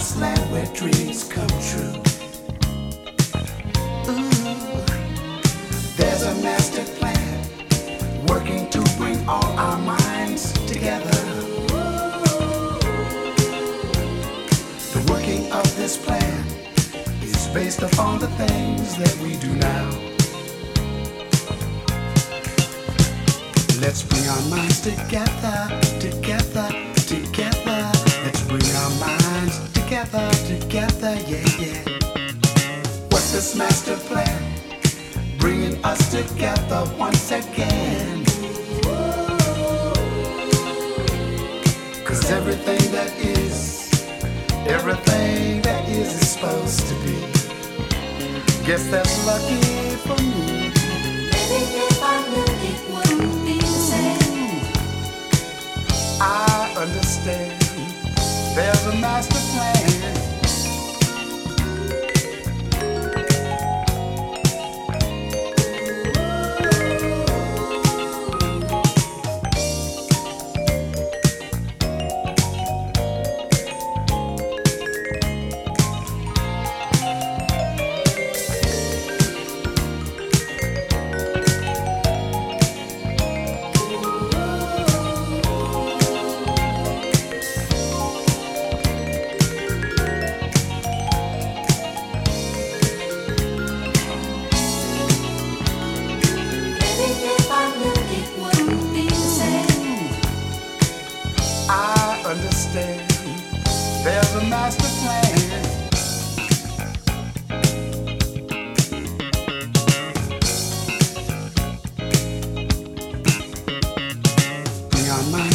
promised land where dreams come true. Mm-hmm. There's a master plan working to bring all our minds together. The working of this plan is based upon the things that we do now. Let's bring our minds together, together, together together, together, yeah, yeah. What's this master plan? Bringing us together once again. Cause everything that is, everything that is is supposed to be. Guess that's lucky for me. Maybe if I knew it wouldn't be the same. I understand. There's a master plan.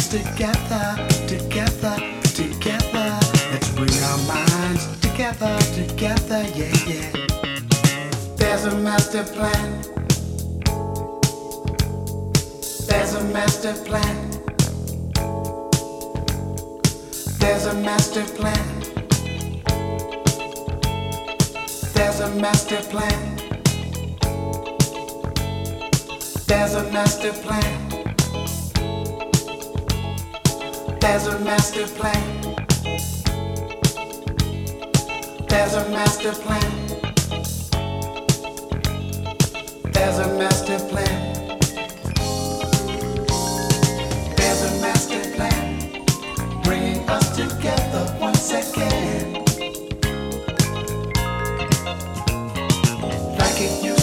together, together, together. Let's bring our minds together, together, yeah, yeah. There's a master plan. There's a master plan. There's a master plan. There's a master plan. There's a master plan. There's a master plan. There's a master plan. There's a master plan. There's a master plan bringing us together once again. Like it used